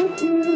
Uhum.